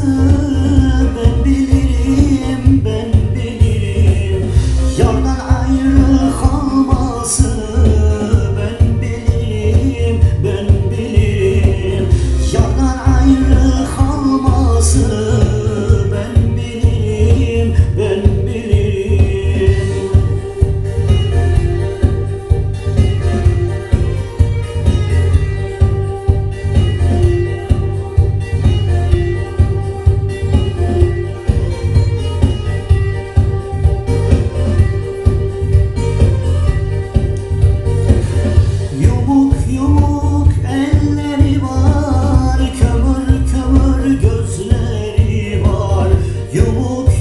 love.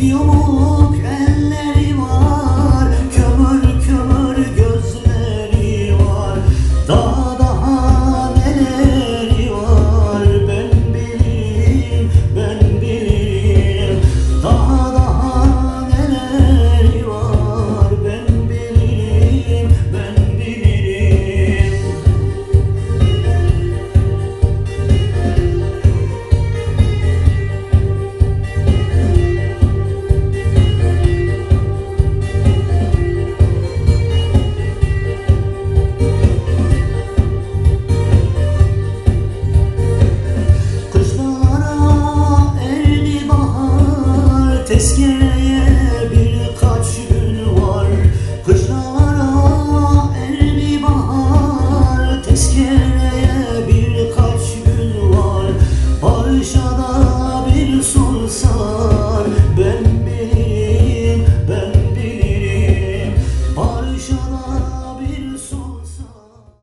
feel more.